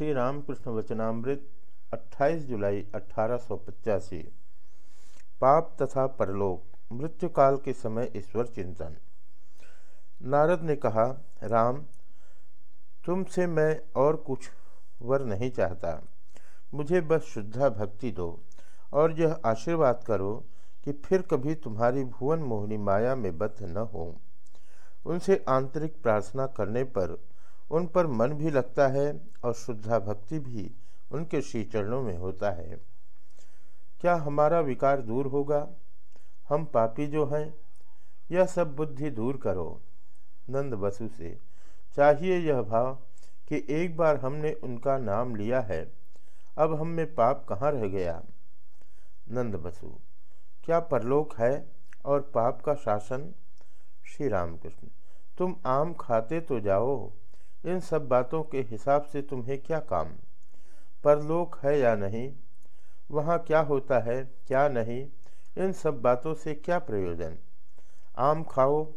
श्री रामकृष्ण वचनामृत 28 जुलाई अठारह पाप तथा परलोक मृत्यु काल के समय ईश्वर चिंतन। नारद ने कहा, राम, तुमसे मैं और कुछ वर नहीं चाहता। मुझे बस शुद्धा भक्ति दो और यह आशीर्वाद करो कि फिर कभी तुम्हारी भुवन मोहिनी माया में बद्ध न हो उनसे आंतरिक प्रार्थना करने पर उन पर मन भी लगता है और शुद्धा भक्ति भी उनके श्री चरणों में होता है। क्या हमारा विकार दूर होगा? हम पापी जो हैं, यह सब बुद्धि दूर करो, नंद बसु से। चाहिए यह भाव कि एक बार हमने उनका नाम लिया है, अब हम में पाप कहाँ रह गया? नंद बसु, क्या परलोक है और पाप का शासन? श्री रामकृष्ण, तुम आम खाते तो जाओ इन सब बातों के हिसाब से तुम्हें क्या काम? परलोक है या नहीं? वहाँ क्या होता है, क्या नहीं? इन सब बातों से क्या प्रयोजन? आम खाओ,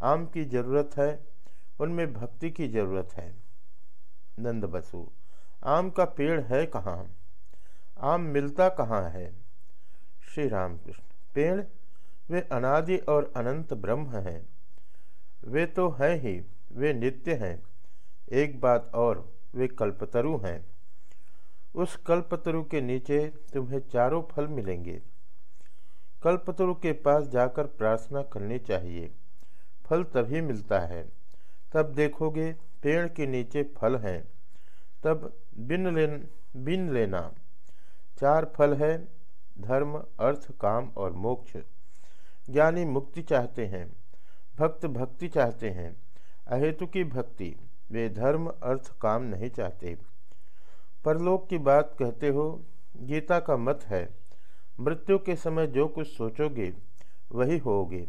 आम की ज़रूरत है, उनमें भक्ति की ज़रूरत है। नंद बसु आम का पेड़ है कहाँ? आम मिलता कहाँ है? श्री रामकृष्ण पेड़? वे अनादि और अनंत ब्रह्म हैं। वे तो हैं ही, वे नित्य हैं। एक बात और, वे कल्पतरु हैं। उस कल्पतरु के नीचे तुम्हें चारों फल मिलेंगे। कल्पतरु के पास जाकर प्रार्थना करनी चाहिए। फल तभी मिलता है। तब देखोगे पेड़ के नीचे फल हैं। तब बिन लेन, बिन लेना। चार फल है, धर्म, अर्थ, काम और मोक्ष। ज्ञानी मुक्ति चाहते हैं। भक्त भक्ति चाहते हैं। अहेतु की भक्ति। वे धर्म, अर्थ, काम नहीं चाहते। परलोक की बात कहते हो, गीता का मत है, मृत्यु के समय जो कुछ सोचोगे, वही होगे।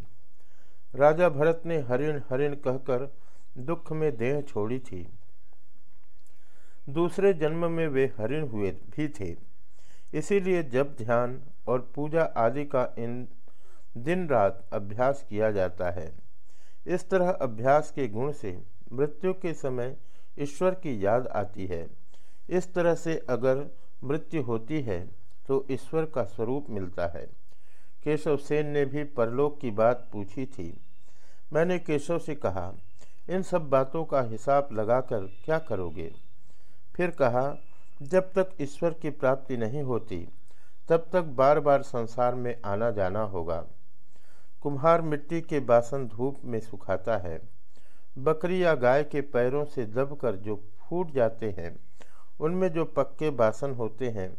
राजा भरत ने हरिण हरिण कहकर दुख में देह छोड़ी थी। दूसरे जन्म में वे हरिण हुए, भी थे। इसीलिए जब ध्यान और पूजा आदि का इन दिन रात अभ्यास किया जाता है, इस तरह अभ्यास के गुण से मृत्यु के समय ईश्वर की याद आती है। इस तरह से अगर मृत्यु होती है तो ईश्वर का स्वरूप मिलता है। केशव सेन ने भी परलोक की बात पूछी थी। मैंने केशव से कहा, इन सब बातों का हिसाब लगाकर क्या करोगे? फिर कहा, जब तक ईश्वर की प्राप्ति नहीं होती, तब तक बार बार संसार में आना जाना होगा। कुम्हार मिट्टी के बासन धूप में सुखाता है। बकरी या गाय के पैरों से दबकर जो फूट जाते हैं, उनमें जो पक्के बासन होते हैं,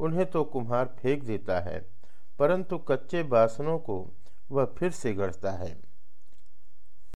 उन्हें तो कुम्हार फेंक देता है, परंतु कच्चे बासनों को वह फिर से गढ़ता है।